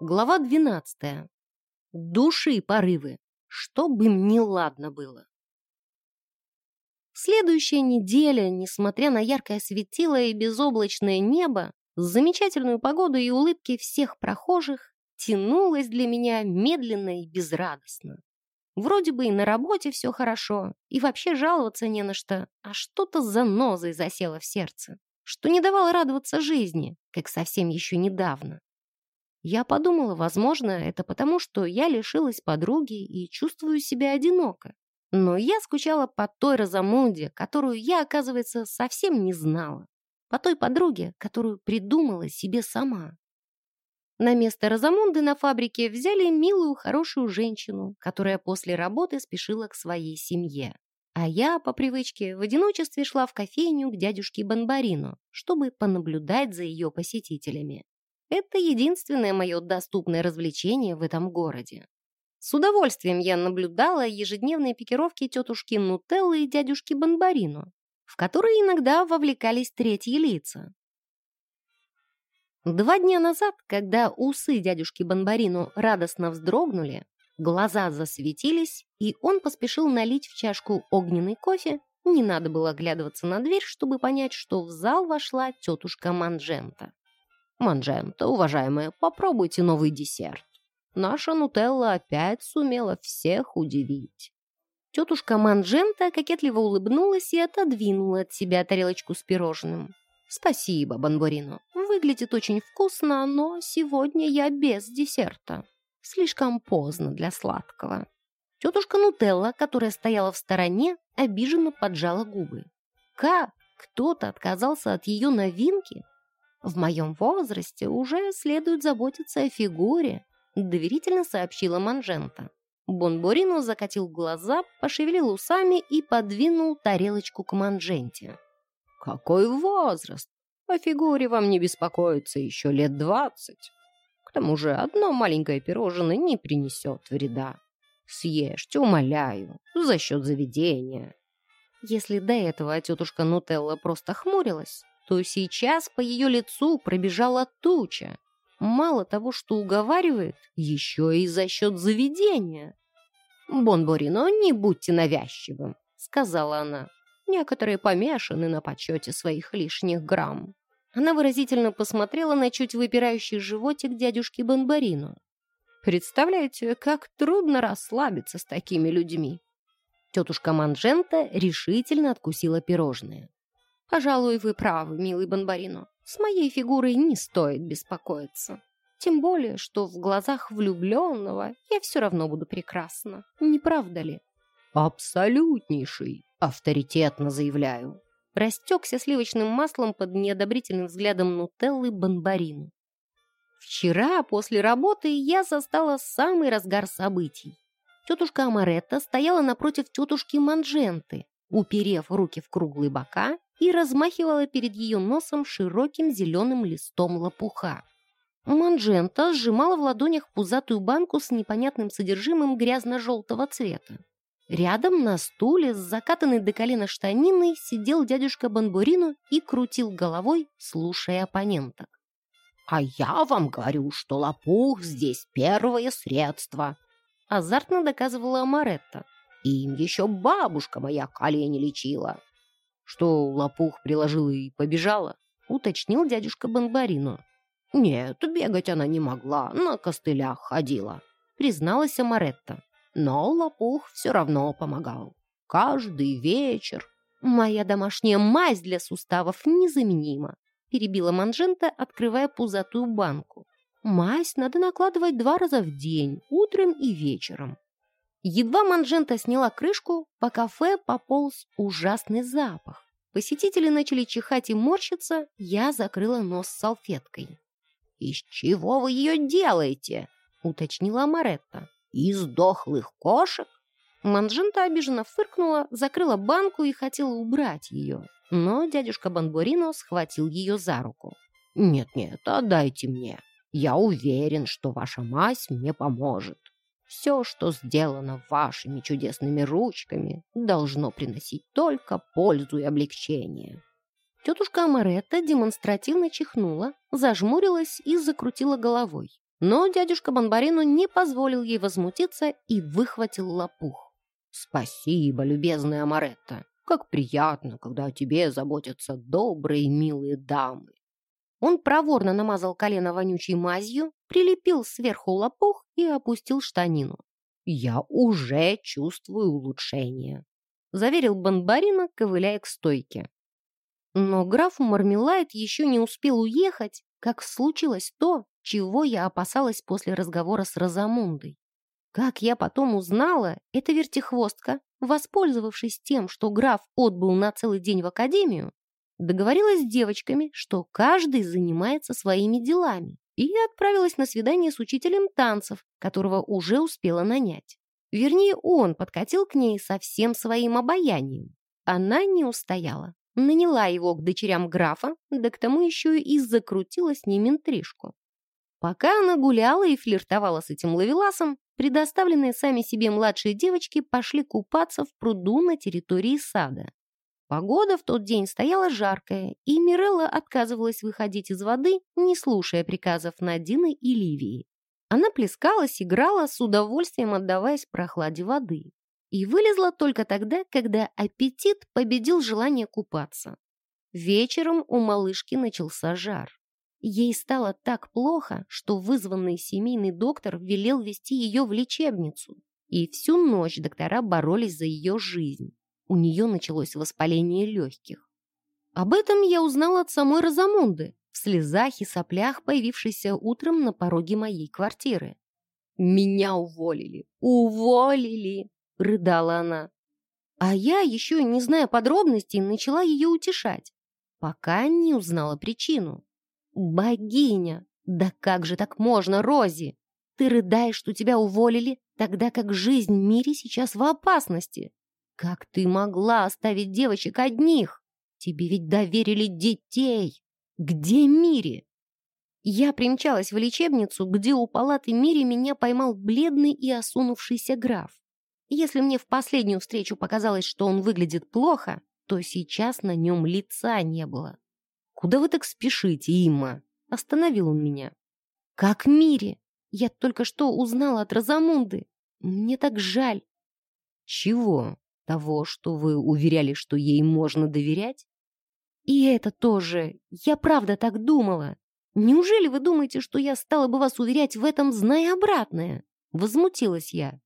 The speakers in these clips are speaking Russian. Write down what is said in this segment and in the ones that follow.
Глава 12. Души и порывы. Что бы мне ладно было. Следующая неделя, несмотря на яркое светило и безоблачное небо, замечательную погоду и улыбки всех прохожих, тянулась для меня медленно и безрадостно. Вроде бы и на работе все хорошо, и вообще жаловаться не на что, а что-то с занозой засело в сердце, что не давало радоваться жизни, как совсем еще недавно. Я подумала, возможно, это потому, что я лишилась подруги и чувствую себя одиноко. Но я скучала по той Розамунде, которую я, оказывается, совсем не знала. По той подруге, которую придумала себе сама. На место Розамунды на фабрике взяли милую, хорошую женщину, которая после работы спешила к своей семье. А я, по привычке, в одиночестве шла в кофейню к дядюшке Бонбарину, чтобы понаблюдать за ее посетителями. Это единственное мое доступное развлечение в этом городе. С удовольствием я наблюдала ежедневные пикировки тетушки Нутеллы и дядюшки Бонбарино, в которые иногда вовлекались третьи лица. Два дня назад, когда усы дядюшки Бонбарино радостно вздрогнули, глаза засветились, и он поспешил налить в чашку огненный кофе, не надо было оглядываться на дверь, чтобы понять, что в зал вошла тетушка Манжента. «Манжента, уважаемая, попробуйте новый десерт. Наша нутелла опять сумела всех удивить». Тетушка Манжента кокетливо улыбнулась и отодвинула от себя тарелочку с пирожным. «Спасибо, Бонборино. Выглядит очень вкусно, но сегодня я без десерта. Слишком поздно для сладкого». Тетушка Нутелла, которая стояла в стороне, обиженно поджала губы. Как кто-то отказался от ее новинки? В моем возрасте уже следует заботиться о фигуре, доверительно сообщила Манжента. Бонборино закатил глаза, пошевелил усами и подвинул тарелочку к Манженте. «Какой возраст! О фигуре вам не беспокоиться еще лет двадцать. К тому же одно маленькое пирожное не принесет вреда. Съешьте, умоляю, за счет заведения». Если до этого тетушка Нутелла просто хмурилась, то сейчас по ее лицу пробежала туча. Мало того, что уговаривает, еще и за счет заведения. «Бонборино, не будьте навязчивым», — сказала она. «Некоторые помешаны на почете своих лишних грамм». Она выразительно посмотрела на чуть выпирающий животик дядюшки Бонборино. «Представляете, как трудно расслабиться с такими людьми». Тетушка Манжента решительно откусила пирожное. Пожалуй, вы правы, милый Бонбарино. С моей фигурой не стоит беспокоиться. Тем более, что в глазах влюбленного я все равно буду прекрасна. Не правда ли? Абсолютнейший, авторитетно заявляю. Растекся сливочным маслом под неодобрительным взглядом Нутеллы Бонбарину. Вчера после работы я застала самый разгар событий. Тетушка Амаретта стояла напротив тетушки Манженты, уперев руки в круглые бока и размахивала перед ее носом широким зеленым листом лопуха. Манжента сжимала в ладонях пузатую банку с непонятным содержимым грязно-желтого цвета. Рядом на стуле с закатанной до колена штаниной сидел дядюшка Бонбурино и крутил головой, слушая оппоненток. «А я вам говорю, что лопух здесь первое средство», азартно доказывала Амаретта. «Им еще бабушка моя колени лечила». Что лопух приложила и побежала, уточнил дядюшка Бонбарино. «Нет, бегать она не могла, на костылях ходила», призналась Амаретта. Но лопух все равно помогал. Каждый вечер. «Моя домашняя мазь для суставов незаменима», перебила Манжента, открывая пузатую банку. «Мазь надо накладывать два раза в день, утром и вечером. Едва Манжента сняла крышку, по кафе пополз ужасный запах. Посетители начали чихать и морщиться, я закрыла нос салфеткой. «Из чего вы ее делаете?» — уточнила Маретта. «Из дохлых кошек?» Манжента обиженно фыркнула, закрыла банку и хотела убрать ее. Но дядюшка Бонборино схватил ее за руку. «Нет-нет, отдайте мне. Я уверен, что ваша мазь мне поможет». Все, что сделано вашими чудесными ручками, должно приносить только пользу и облегчение». Тетушка Амаретта демонстративно чихнула, зажмурилась и закрутила головой. Но дядюшка Бонбарину не позволил ей возмутиться и выхватил лопух. «Спасибо, любезная Амаретта. Как приятно, когда о тебе заботятся добрые милые дамы». Он проворно намазал колено вонючей мазью, прилепил сверху лопух и опустил штанину. «Я уже чувствую улучшение», — заверил Бонбарина, ковыляя к стойке. Но граф Мармелайт еще не успел уехать, как случилось то, чего я опасалась после разговора с Розамундой. Как я потом узнала, эта вертихвостка, воспользовавшись тем, что граф отбыл на целый день в академию, договорилась с девочками, что каждый занимается своими делами, и отправилась на свидание с учителем танцев, которого уже успела нанять. Вернее, он подкатил к ней со всем своим обаянием. Она не устояла, наняла его к дочерям графа, да к тому еще и закрутила с ним интрижку. Пока она гуляла и флиртовала с этим ловеласом, предоставленные сами себе младшие девочки пошли купаться в пруду на территории сада. Погода в тот день стояла жаркая, и Мирелла отказывалась выходить из воды, не слушая приказов Надины и Ливии. Она плескалась, играла, с удовольствием отдаваясь прохладе воды. И вылезла только тогда, когда аппетит победил желание купаться. Вечером у малышки начался жар. Ей стало так плохо, что вызванный семейный доктор велел вести ее в лечебницу. И всю ночь доктора боролись за ее жизнь. У нее началось воспаление легких. Об этом я узнала от самой Розамунды, в слезах и соплях, появившейся утром на пороге моей квартиры. «Меня уволили! Уволили!» — рыдала она. А я, еще не зная подробностей, начала ее утешать, пока не узнала причину. «Богиня! Да как же так можно, Рози? Ты рыдаешь, что тебя уволили, тогда как жизнь в мире сейчас в опасности. Как ты могла оставить девочек одних? Тебе ведь доверили детей. Где Мири?» Я примчалась в лечебницу, где у палаты Мири меня поймал бледный и осунувшийся граф. Если мне в последнюю встречу показалось, что он выглядит плохо, то сейчас на нем лица не было. «Куда вы так спешите, Имма?» Остановил он меня. «Как Мире? Я только что узнала от Розамунды. Мне так жаль». «Чего? Того, что вы уверяли, что ей можно доверять?» «И это тоже. Я правда так думала. Неужели вы думаете, что я стала бы вас уверять в этом, зная обратное?» Возмутилась я.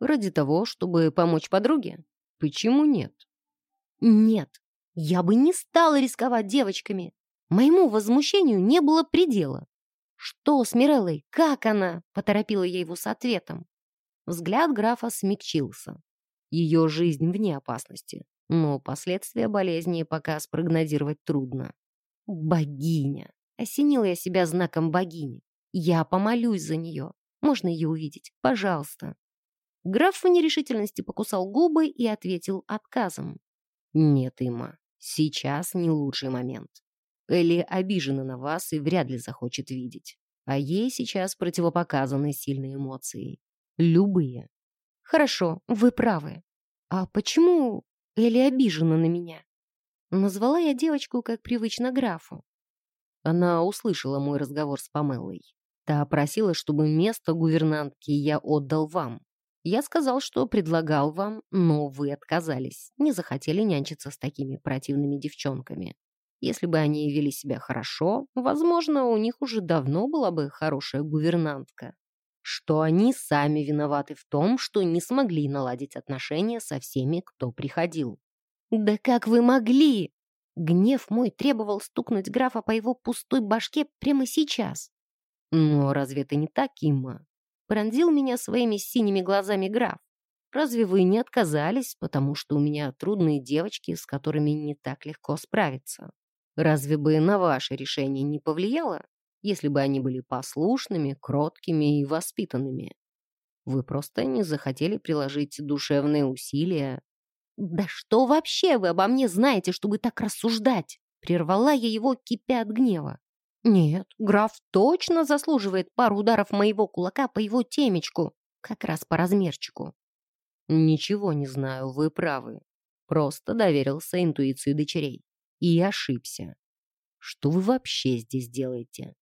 «Ради того, чтобы помочь подруге? Почему нет?» «Нет, я бы не стала рисковать девочками. Моему возмущению не было предела. «Что с Миреллой? Как она?» — поторопила я его с ответом. Взгляд графа смягчился. Ее жизнь вне опасности, но последствия болезни пока спрогнозировать трудно. «Богиня!» — осенила я себя знаком богини. «Я помолюсь за нее. Можно ее увидеть? Пожалуйста». Граф в нерешительности покусал губы и ответил отказом. «Нет, Има, Сейчас не лучший момент. Элли обижена на вас и вряд ли захочет видеть. А ей сейчас противопоказаны сильные эмоции. Любые. Хорошо, вы правы. А почему Элли обижена на меня? Назвала я девочку, как привычно графу. Она услышала мой разговор с Памелой. Та просила, чтобы место гувернантки я отдал вам. Я сказал, что предлагал вам, но вы отказались, не захотели нянчиться с такими противными девчонками. Если бы они вели себя хорошо, возможно, у них уже давно была бы хорошая гувернантка. Что они сами виноваты в том, что не смогли наладить отношения со всеми, кто приходил. «Да как вы могли?» Гнев мой требовал стукнуть графа по его пустой башке прямо сейчас. «Но разве это не так, Имма? Пронзил меня своими синими глазами граф. Разве вы не отказались, потому что у меня трудные девочки, с которыми не так легко справиться? Разве бы на ваше решение не повлияло, если бы они были послушными, кроткими и воспитанными? Вы просто не захотели приложить душевные усилия. «Да что вообще вы обо мне знаете, чтобы так рассуждать?» Прервала я его, кипя от гнева. Нет, граф точно заслуживает пару ударов моего кулака по его темечку, как раз по размерчику. Ничего не знаю, вы правы. Просто доверился интуиции дочерей. И ошибся. Что вы вообще здесь делаете?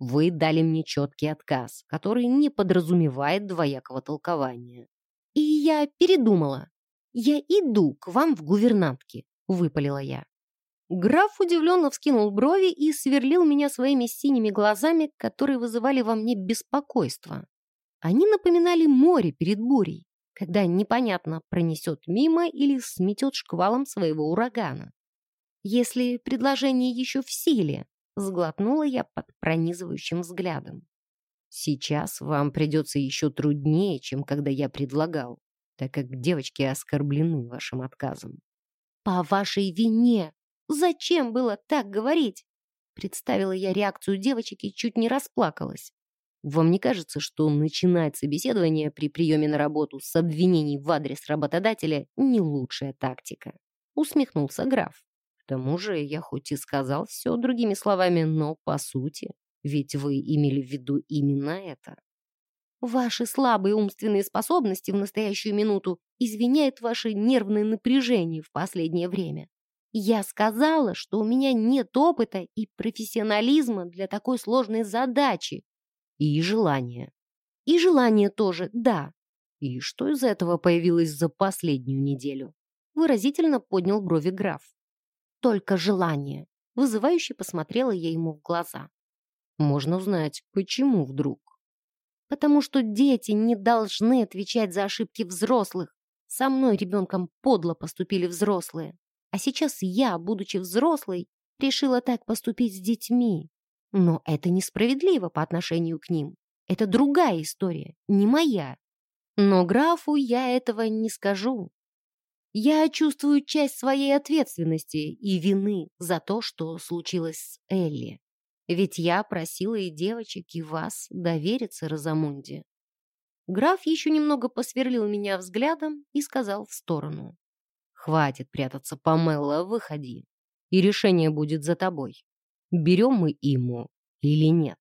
Вы дали мне четкий отказ, который не подразумевает двоякого толкования. И я передумала. Я иду к вам в гувернантки, выпалила я. Граф удивленно вскинул брови и сверлил меня своими синими глазами, которые вызывали во мне беспокойство. Они напоминали море перед бурей, когда непонятно пронесет мимо или сметет шквалом своего урагана. Если предложение еще в силе, Сглотнула я под пронизывающим взглядом. Сейчас вам придется еще труднее, чем когда я предлагал, так как девочки оскорблены вашим отказом. По вашей вине! Зачем было так говорить? Представила я реакцию девочек и чуть не расплакалась. Вам не кажется, что начинать собеседование при приеме на работу с обвинений в адрес работодателя не лучшая тактика? Усмехнулся граф тому же я хоть и сказал все другими словами, но по сути, ведь вы имели в виду именно это. Ваши слабые умственные способности в настоящую минуту извиняют ваше нервное напряжение в последнее время. Я сказала, что у меня нет опыта и профессионализма для такой сложной задачи. И желания. И желание тоже, да. И что из этого появилось за последнюю неделю? Выразительно поднял брови граф только желание. Вызывающе посмотрела я ему в глаза. Можно узнать, почему вдруг? Потому что дети не должны отвечать за ошибки взрослых. Со мной ребенком подло поступили взрослые. А сейчас я, будучи взрослой, решила так поступить с детьми. Но это несправедливо по отношению к ним. Это другая история, не моя. Но графу я этого не скажу. Я чувствую часть своей ответственности и вины за то, что случилось с Элли. Ведь я просила и девочек, и вас довериться Розамунде. Граф еще немного посверлил меня взглядом и сказал в сторону. «Хватит прятаться, Памелла, выходи, и решение будет за тобой. Берем мы ему или нет?»